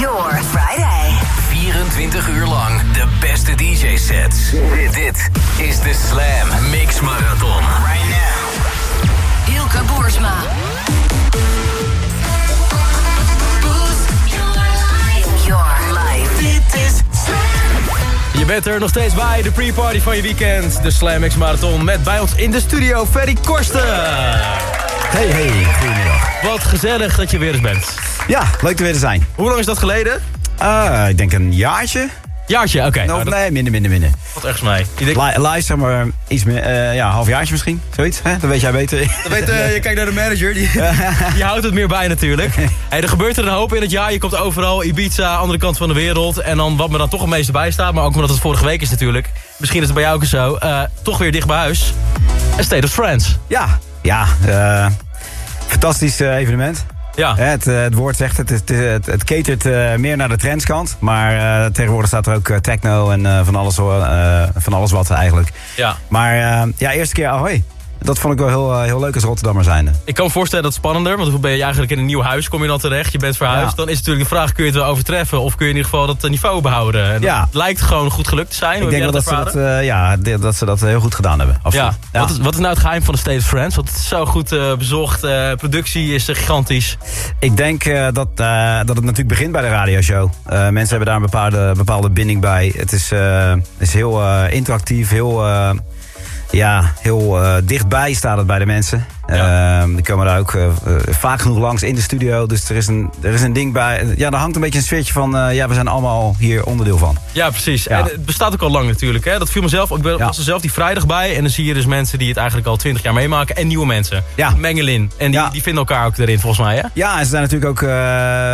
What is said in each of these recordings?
Your Friday. 24 uur lang de beste DJ-sets. Dit, dit is de Slam Mix Marathon. Right now. Ilke Boersma. Your life. Dit is Je bent er nog steeds bij, de pre-party van je weekend. De Slam X Marathon met bij ons in de studio Ferry Korsten. Hey, hey, goedemiddag. Wat gezellig dat je weer eens bent. Ja, leuk er weer te zijn. Hoe lang is dat geleden? Uh, ik denk een jaartje. Jaartje, oké. Nou, dat nee, minder, minder, minder. valt ergens mee. Li- live, zeg maar, iets meer, eh, ja, halfjaartje misschien. Zoiets, hè? Dat weet jij beter. dat weet, eh, je kijkt naar de manager, die, die houdt het meer bij natuurlijk. Hey, er gebeurt er een hoop in het jaar. Je komt overal, Ibiza, andere kant van de wereld. En dan wat me dan toch het meeste bijstaat, maar ook omdat het vorige week is natuurlijk. Misschien is het bij jou ook zo. eh, toch weer dicht bij huis. A State of Friends. Ja, ja. eh, fantastisch eh, evenement. Ja. Het, eh, het woord zegt het, het, het, het catert eh, meer naar de trendskant. Maar eh, tegenwoordig staat er ook techno en van, alles, van alles wat eigenlijk. ja. Maar ja, eerste keer Ahoy. Dat vond ik wel heel, eh, heel leuk als Rotterdammer zijnde. Ik kan me voorstellen dat het spannender, want hoe ben je eigenlijk in een nieuw huis, kom je dan terecht, je bent verhuisd. Ja. Dan is natuurlijk de vraag, kun je het wel overtreffen of kun je in ieder geval dat eh, niveau behouden? En Ja. Het lijkt gewoon goed gelukt te zijn. Ik denk wel dat ze dat, eh, ja, dat ze dat heel goed gedaan hebben. Ja. Wat, is, wat is nou het geheim van de State of Friends? Want het is zo goed bezocht, productie is gigantisch. Ik denk dat, dat het natuurlijk begint bij de radioshow. Mensen hebben daar een bepaalde, bepaalde binding bij. Het is, is heel interactief, heel, ja, heel eh, dichtbij staat het bij de mensen. Ja. Eh, die komen daar ook eh, eh, vaak genoeg langs in de studio. Dus er is een, er is een ding bij. Ja, er hangt een beetje een sfeertje van... ja, we zijn allemaal hier onderdeel van. Ja, precies. Ja. En het bestaat ook al lang natuurlijk. Hè? Dat viel mezelf. Ik ben, Ja. was er zelf die vrijdag bij. En dan zie je dus mensen die het eigenlijk al twintig jaar meemaken. En nieuwe mensen. Ja. Mengelin. En die, die vinden elkaar ook erin volgens mij. Hè? Ja, en ze zijn natuurlijk ook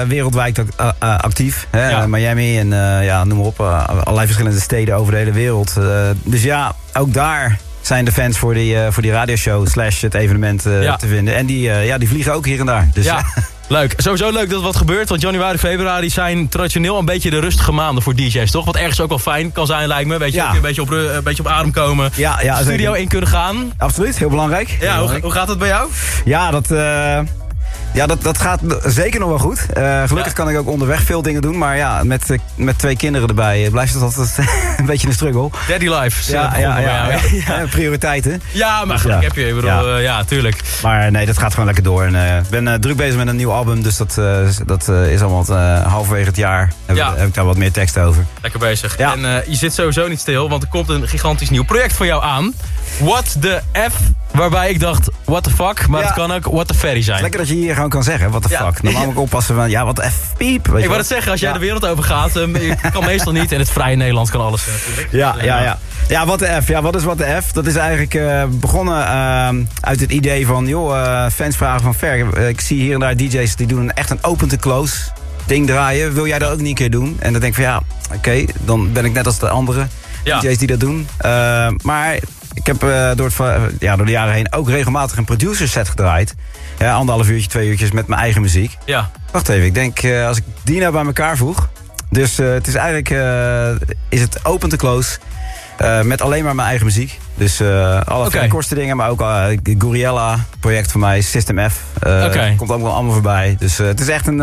wereldwijd actief. Hè? Miami en ja, noem maar op. allerlei verschillende steden over de hele wereld. Dus ja, ook daar zijn de fans voor die, eh, voor die radioshow slash het evenement eh, Ja. te vinden. En die, eh, ja, die vliegen ook hier en daar. Dus, Ja, leuk. Sowieso leuk dat er wat gebeurt. Want januari, februari zijn traditioneel een beetje de rustige maanden voor DJ's, toch? Wat ergens ook wel fijn kan zijn, lijkt me. Weet je, Ja. een beetje op, een beetje op adem komen. ja, ja, Studio zeker. in kunnen gaan. Absoluut, heel belangrijk. Heel Ja, hoe, belangrijk. hoe gaat het bij jou? Ja, dat, ja dat, dat gaat zeker nog wel goed. Eh, gelukkig Ja. kan ik ook onderweg veel dingen doen. Maar ja, met, eh, met twee kinderen erbij eh, blijft het altijd een beetje een struggle. Daddy life. Ja, ja, ja, ja, prioriteiten. Ja, maar Dus gelijk ja. heb je. Ik bedoel, Ja. tuurlijk. Maar nee, dat gaat gewoon lekker door. En, Ik ben druk bezig met een nieuw album, dus dat, dat is allemaal halverwege het jaar. Heb, heb ik daar wat meer tekst over. Lekker bezig. En je zit sowieso niet stil, want er komt een gigantisch nieuw project voor jou aan. What the F, waarbij ik dacht, what the fuck, maar Ja. het kan ook what the ferry zijn. Lekker dat je hier gewoon kan zeggen, what the Ja. fuck. Normaal moet ik oppassen van, ja, wat F, piep. Weet je Ik wou het zeggen, als jij Ja. de wereld over gaat, eh, je kan meestal niet. En het vrije Nederlands kan alles natuurlijk. Ja, ja, ja. Ja, wat de F. Ja, wat is wat de F? Dat is eigenlijk eh, begonnen eh, uit het idee van, joh, eh, fans vragen van ver. eh, Ik zie hier en daar DJ's die doen een, echt een open-to-close ding draaien. Wil jij dat ook niet een keer doen? En dan denk ik van, ja, oké, dan ben ik net als de andere Ja. DJ's die dat doen. Eh, maar ik heb eh, door, het, ja, door de jaren heen ook regelmatig een producer set gedraaid. Ja, anderhalf uurtje, twee uurtjes met mijn eigen muziek. Ja, Wacht even, ik denk eh, als ik die nou bij elkaar voeg. Dus eh, het is eigenlijk is het open to close. met alleen maar mijn eigen muziek. Dus alle okay. kortste dingen, maar ook uh, Goriella, project van mij, System F. Oké. Komt allemaal, allemaal voorbij. Dus het is echt een.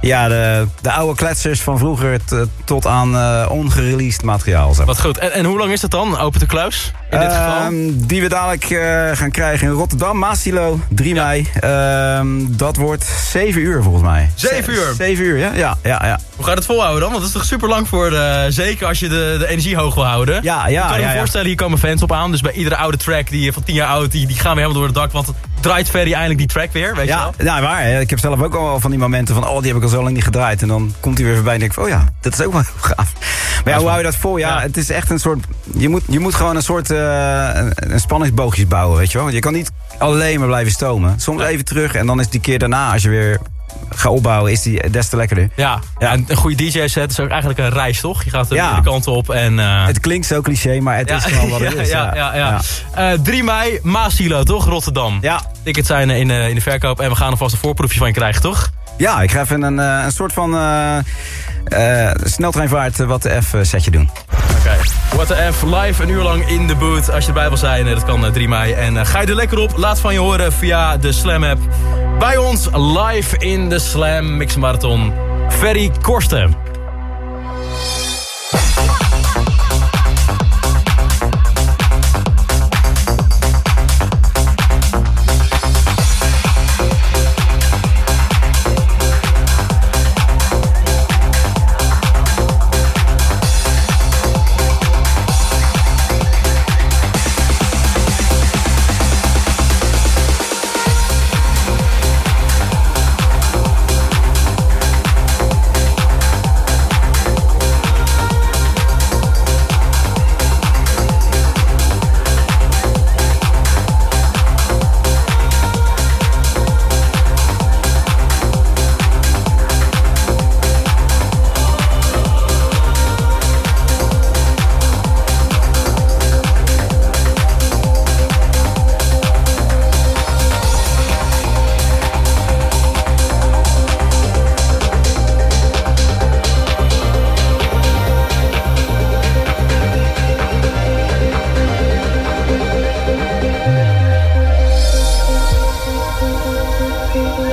ja, de, de oude kletsers van vroeger t- tot aan eh ongereleased materiaal. Zeg. wat goed. En, en hoe lang is dat dan, open to close? In dit geval? Ehm, die we dadelijk eh, gaan krijgen in Rotterdam, Maasilo, 3 Ja. mei. Ehm, dat wordt 7 uur volgens mij. Zeven uur? 7 uur, ja. Ja, ja, ja. Hoe gaat het volhouden dan? Want dat is toch super lang voor, eh, zeker als je de, de energie hoog wil houden. Ja, Ik ja, kan je ja, me ja. voorstellen, hier komen fans op aan. Dus bij iedere oude track die van 10 jaar oud, die, die gaan weer helemaal door het dak. Want draait Ferry eindelijk die track weer, weet je Ja, wel? nou, waar. Ik heb zelf ook al van die momenten van... oh, die heb ik al zo lang niet gedraaid. En dan komt hij weer voorbij en denk ik oh ja, dat is ook wel heel gaaf. Maar ja, hoe hou je dat vol? Ja, Ja. het is echt een soort... Je moet, je moet gewoon een soort een, een spanningsboogjes bouwen, weet je wel. Want je kan niet alleen maar blijven stomen. Soms even terug en dan is die keer daarna... als je weer gaat opbouwen, is die des te lekkerder. Ja, ja. en een goede DJ-set is ook eigenlijk een reis, toch? Je gaat er Ja. de kanten op en... eh, Het klinkt zo cliché, maar het is gewoon wat het is. Ja, ja, ja. Eh, 3 mei, Maasilo, toch? Rotterdam. Ja. Tickets zijn in, eh, in de verkoop en we gaan alvast een voorproefje van je krijgen, toch? Ja, ik ga even een, eh, een soort van eh, eh, sneltreinvaart eh, wat de F eh, setje doen. What the F, live een uur lang in de boot. Als je erbij wil zijn, eh, dat kan eh, 3 mei. En eh, ga je er lekker op, laat van je horen via de Slam app. Bij ons live in de Slam Mix Marathon. Ferry Korsten.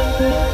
Een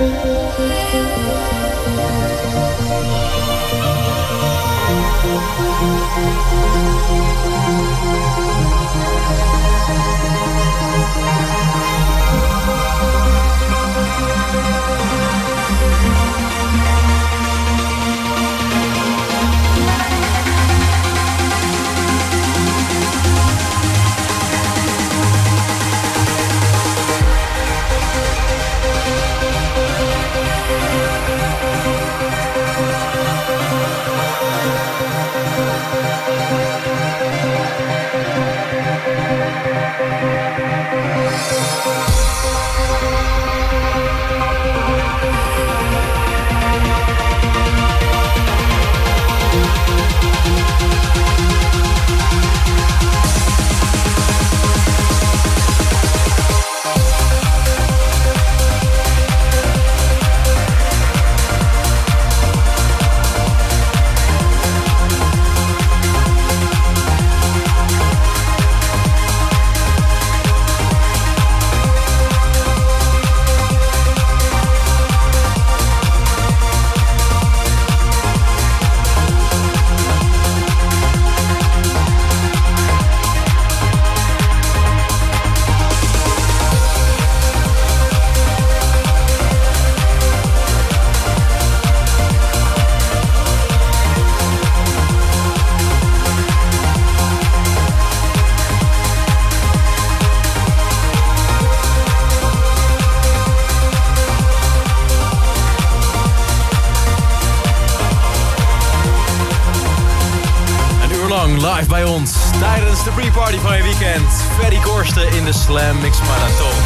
tijdens de pre-party van je weekend. Ferry Korsten in de Slam Mix Marathon.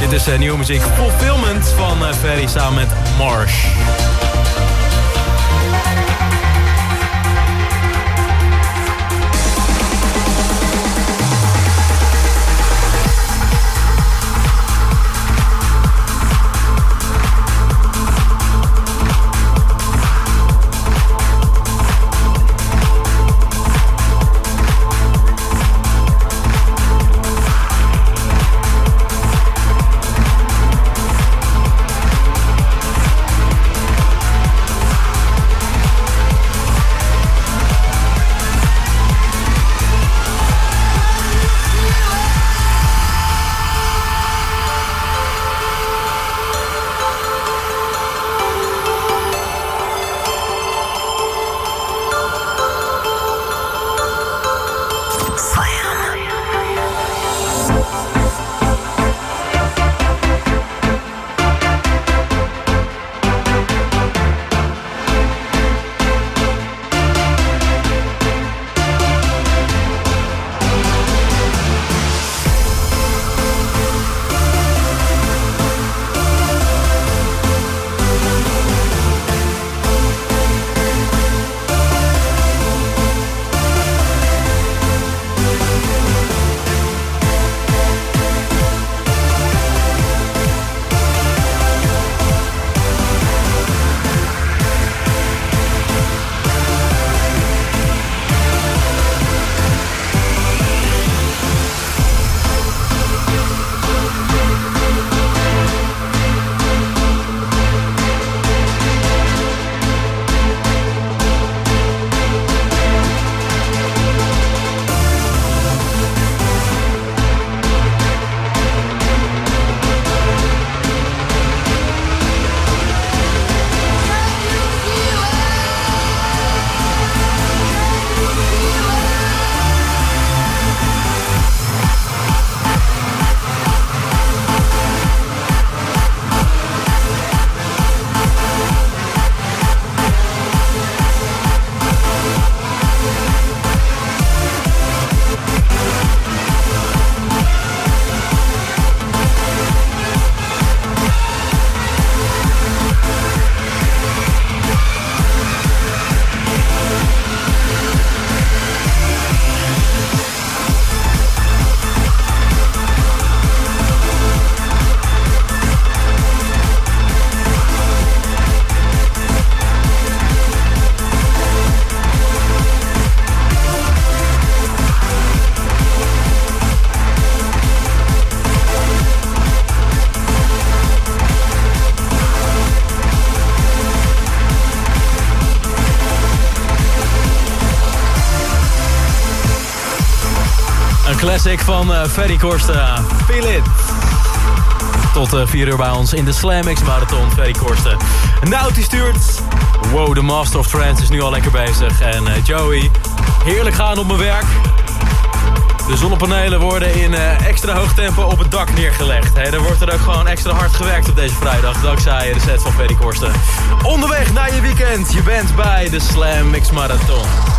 Dit is eh, nieuwe muziek Fulfillment van eh, Ferry samen met Marsh. Van uh, Ferry Korsten. Feel it. Tot uh, 4 uur bij ons in de Slam X Marathon, Ferry Korsten. Nou, stuurt. Wow, de Master of Trance is nu al lekker bezig. En uh, Joey, heerlijk gaan op mijn werk. De zonnepanelen worden in extra hoog tempo op het dak neergelegd. Hey, er wordt er ook gewoon extra hard gewerkt op deze vrijdag. Dankzij de set van Ferry Korsten. Onderweg naar je weekend. Je bent bij de Slam Marathon.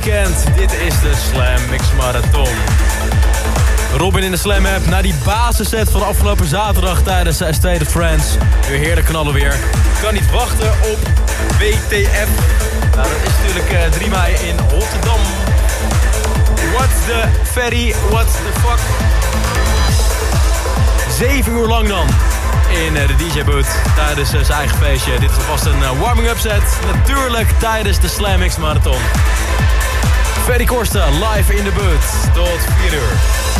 Dit is de Slam Mix Marathon. Robin in de Slam app na die basisset van afgelopen zaterdag tijdens de State of France. Weer heerlijk knallen weer. Kan niet wachten op WTF. Nou, dat is natuurlijk uh, 3 mei in Rotterdam. What's the ferry, what's the fuck? Zeven uur lang dan in de DJ-boot tijdens zijn eigen feestje. Dit is alvast een warming-up set. Natuurlijk tijdens de Slam X Marathon. Ferry Korsten live in de boot tot 4 uur.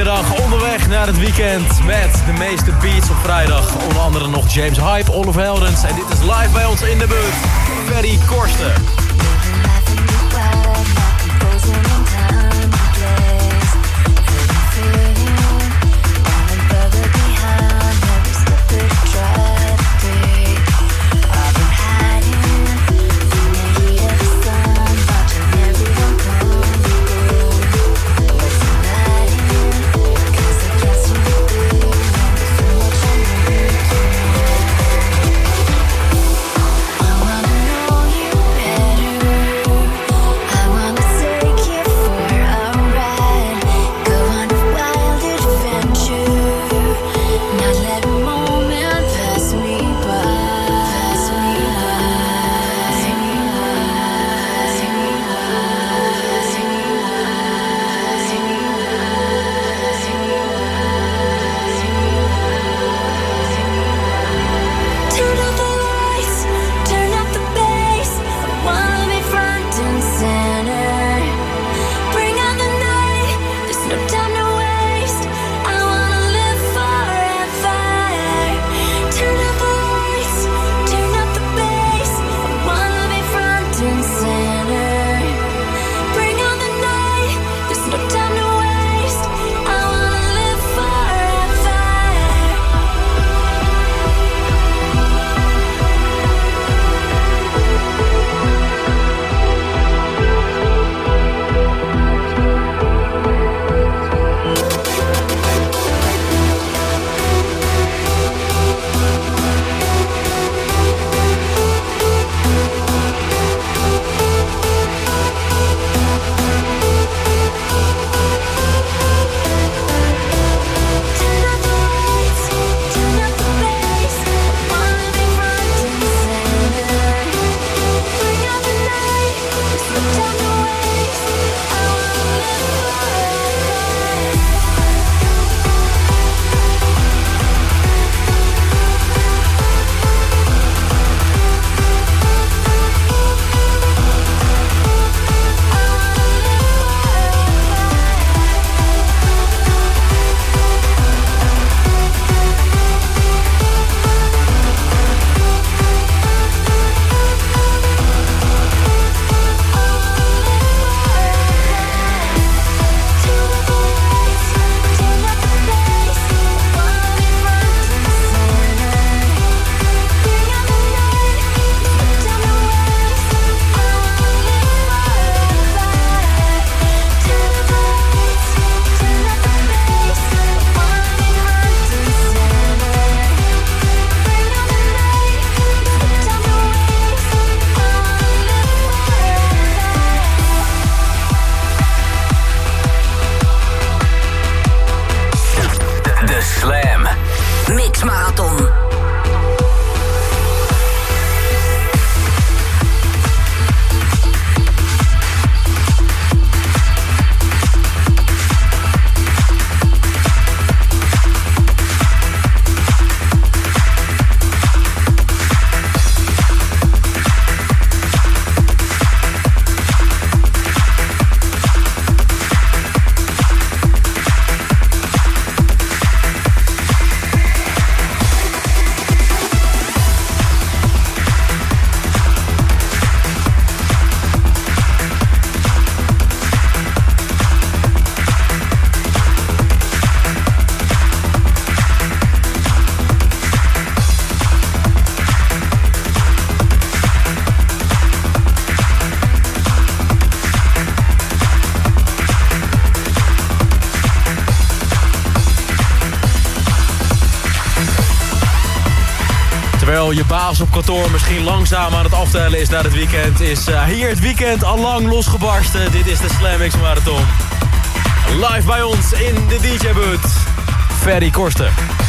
Vrijdagmiddag onderweg naar het weekend met de meeste beats op vrijdag. Onder andere nog James Hype, Oliver Heldens en dit is live bij ons in de buurt. Ferry Korsten. Baas op kantoor misschien langzaam aan het aftellen is naar het weekend... is eh, hier het weekend al lang losgebarsten. Dit is de Slam X Marathon. Live bij ons in de DJ-boot. Ferry Korsten.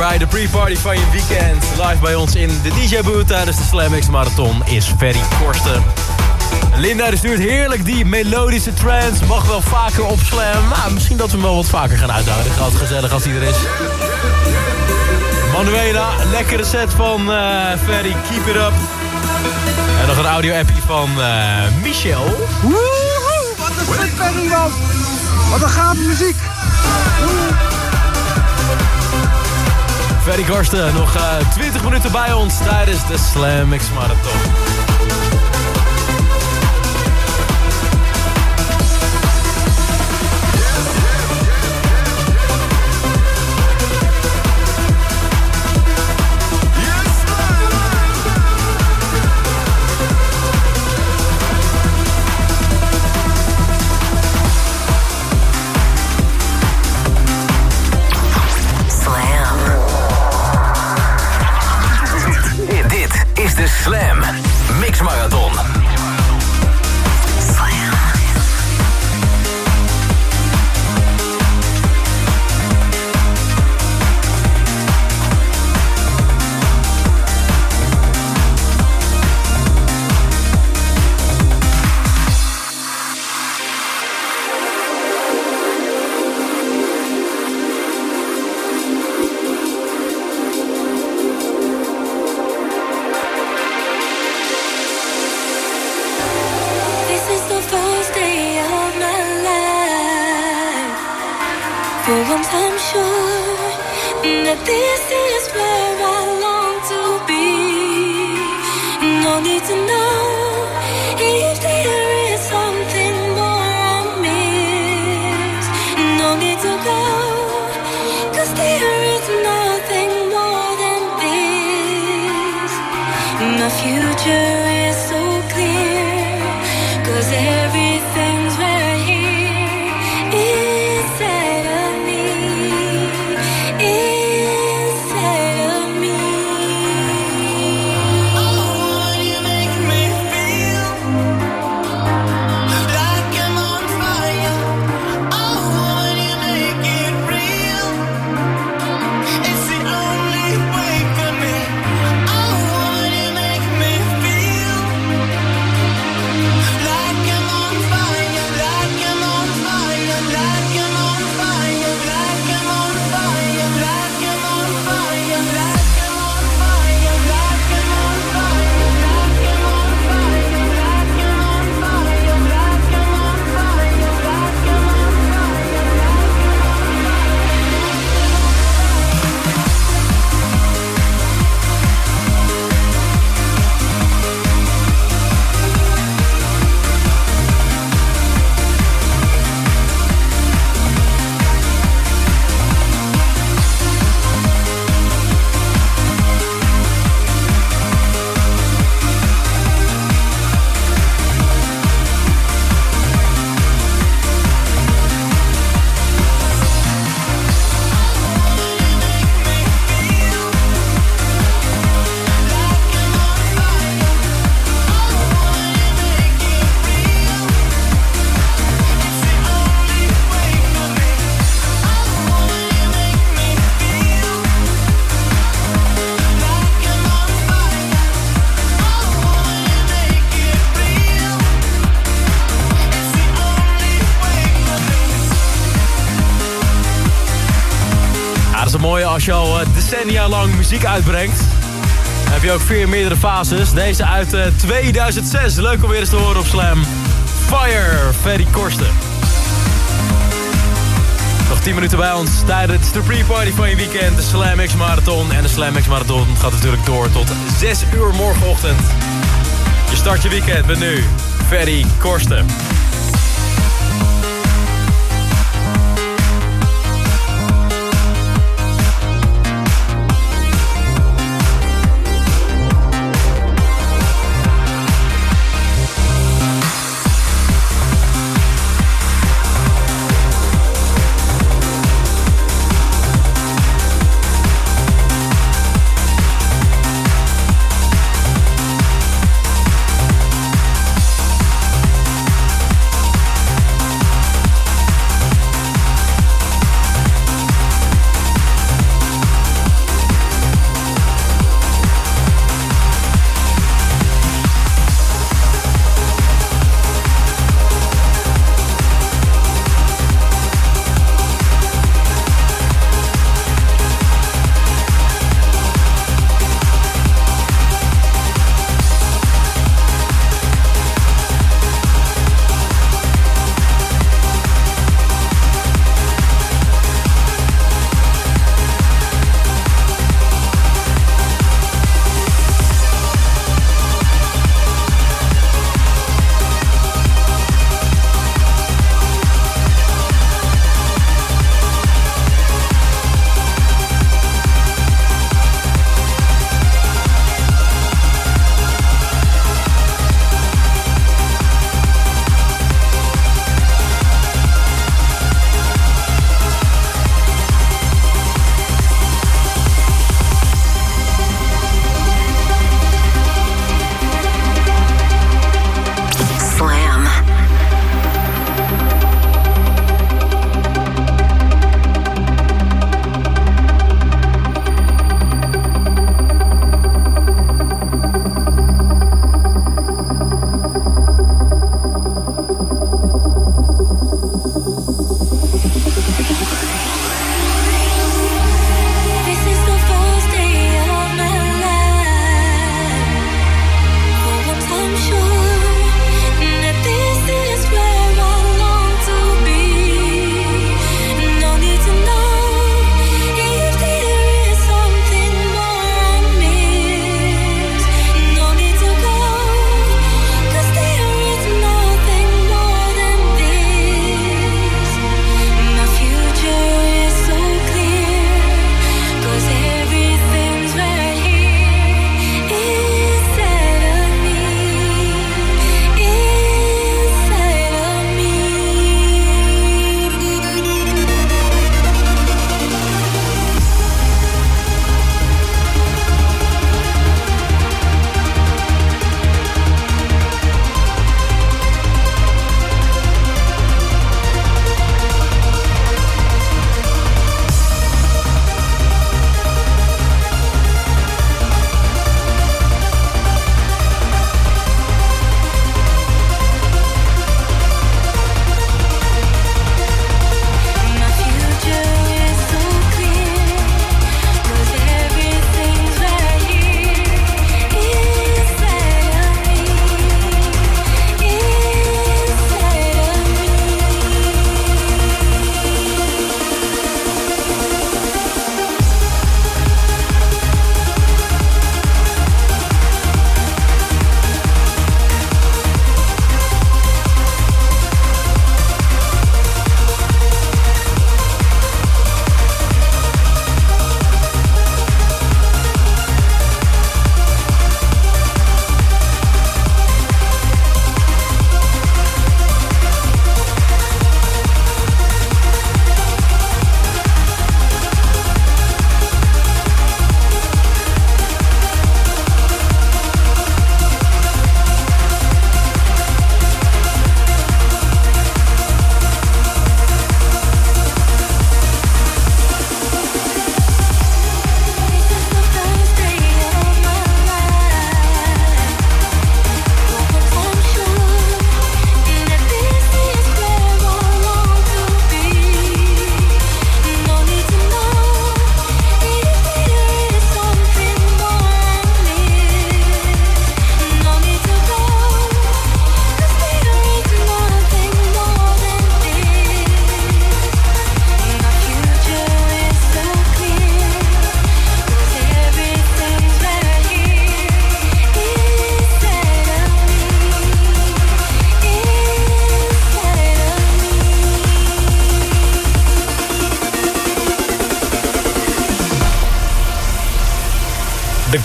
Erbij, de pre-party van je weekend. Live bij ons in de DJ-booth tijdens de Slam X Marathon is Ferry Korsten. Linda stuurt heerlijk die melodische trance. Mag wel vaker op Slam. Nou, misschien dat we hem wel wat vaker gaan uitnodigen. Altijd gezellig als hij er is. Manuela, lekkere set van eh, Ferry. Keep it up. En nog een audio-appie van eh, Michel. Woehoe, wat een stuk Ferry man. Wat een gave muziek. Ferry Korsten, nog eh, 20 minuten bij ons tijdens de Slam X Marathon. Uitbrengt. Dan heb je ook vier meerdere fases. Deze uit eh, 2006. Leuk om weer eens te horen op Slam. Fire, Ferry Korsten. Nog 10 minuten bij ons tijdens de pre-party van je weekend. De Slam X Marathon. En de Slam X Marathon gaat natuurlijk door tot 6 uur morgenochtend. Je start je weekend met nu Ferry Korsten.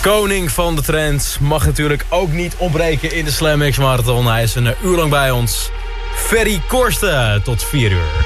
Koning van de trends mag natuurlijk ook niet ontbreken in de Slam X Marathon. Hij is een uur lang bij ons. Ferry Korsten tot 4 uur.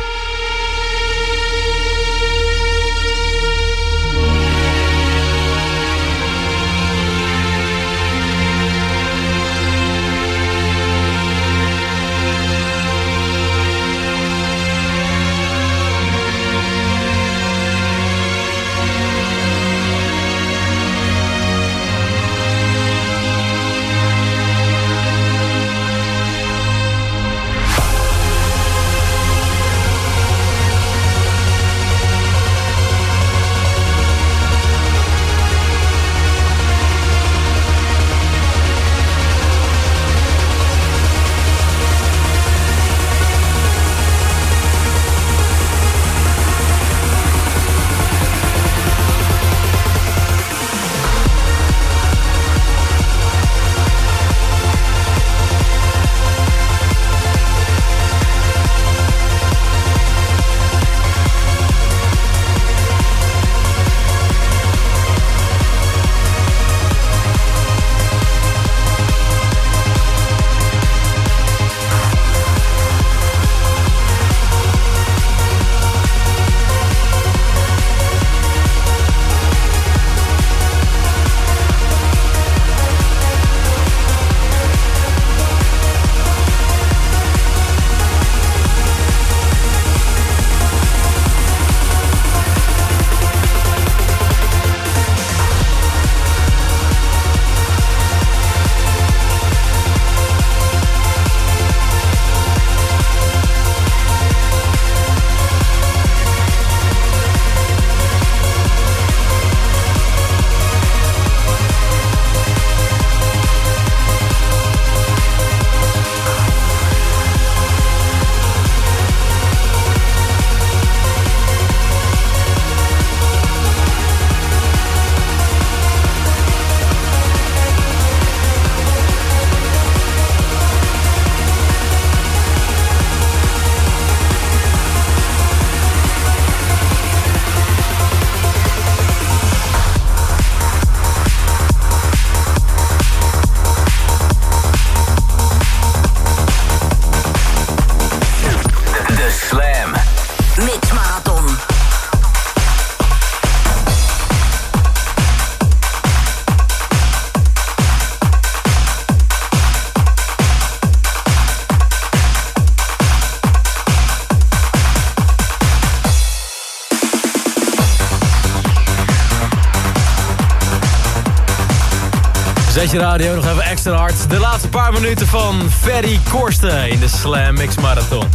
Radio nog even extra hard. De laatste paar minuten van Ferry Korsten in de Slam Mix Marathon.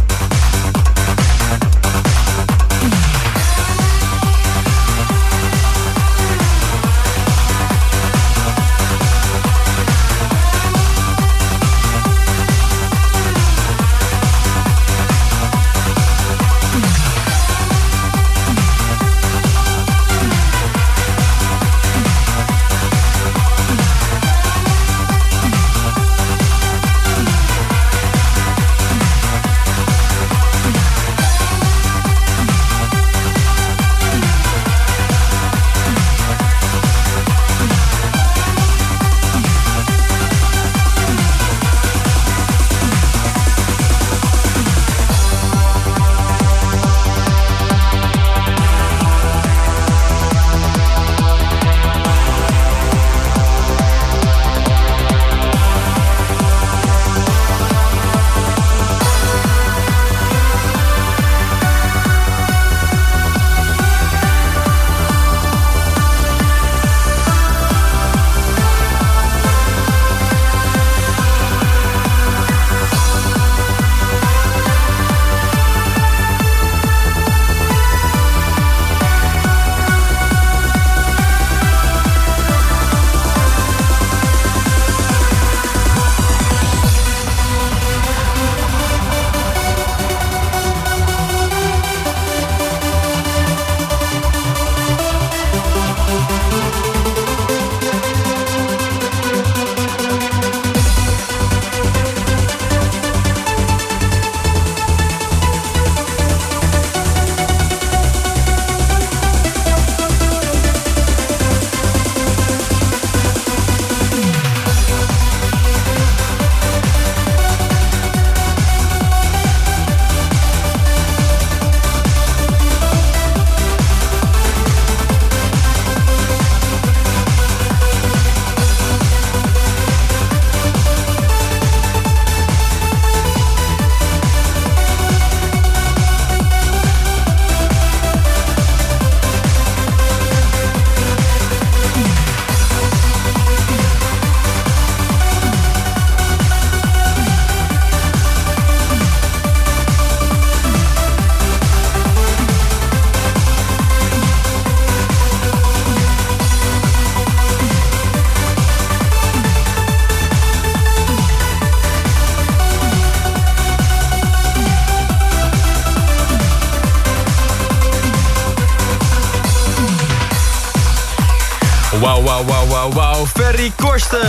Wauw. Ferry Korsten.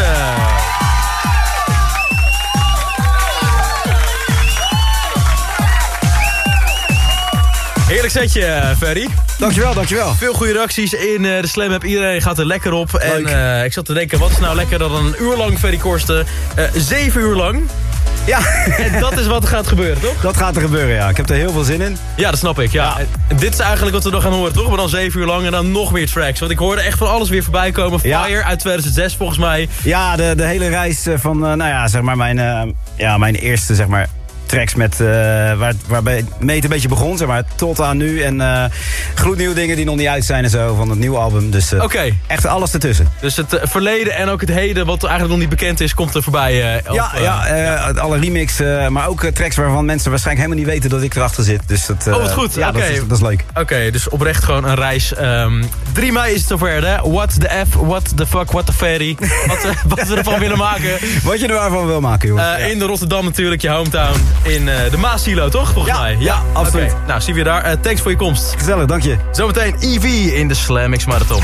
Heerlijk setje, Ferry. Dankjewel, dankjewel. Veel goede reacties in eh, de Slam App. Iedereen gaat er lekker op. En eh, ik zat te denken, wat is nou lekkerder dan een uur lang Ferry Korsten? Eh, zeven uur lang. Ja, En dat is wat er gaat gebeuren, toch? dat gaat er gebeuren, ja. Ik heb er heel veel zin in. Ja, dat snap ik. Ja. En dit is eigenlijk wat we nog gaan horen, toch? Maar dan zeven uur lang en dan nog meer tracks. Want ik hoorde echt van alles weer voorbij komen. Ja. Fire uit 2006 volgens mij. Ja, de, de hele reis eh, van, eh, nou ja, zeg maar mijn, eh, ja, mijn eerste, zeg maar, tracks met, eh, waar, waarbij mee het een beetje begon, zeg maar, tot aan nu. En eh gloednieuwe dingen die nog niet uit zijn en zo, van het nieuwe album. Dus Oké. echt alles ertussen. Dus het verleden en ook het heden, wat eigenlijk nog niet bekend is, komt er voorbij. op, ja, ja, alle remix, eh, maar ook tracks waarvan mensen waarschijnlijk helemaal niet weten dat ik erachter zit. Dus dat, Oh, wat goed. Ja, dat, is, dat is leuk. Oké, dus oprecht gewoon een reis. Ehm 3 mei is het zover, hè? What the F, what the fuck, what the ferry. wat, wat we ervan willen maken. Wat je er waarvan wil maken, jongens. Eh, In de Rotterdam natuurlijk, je hometown. In eh, de Maasilo, toch? Volgens Ja, mij. ja, absoluut. Nou, zien we je daar. Eh, thanks voor je komst. Gezellig, dank je. Zometeen EV in de Slam X Marathon.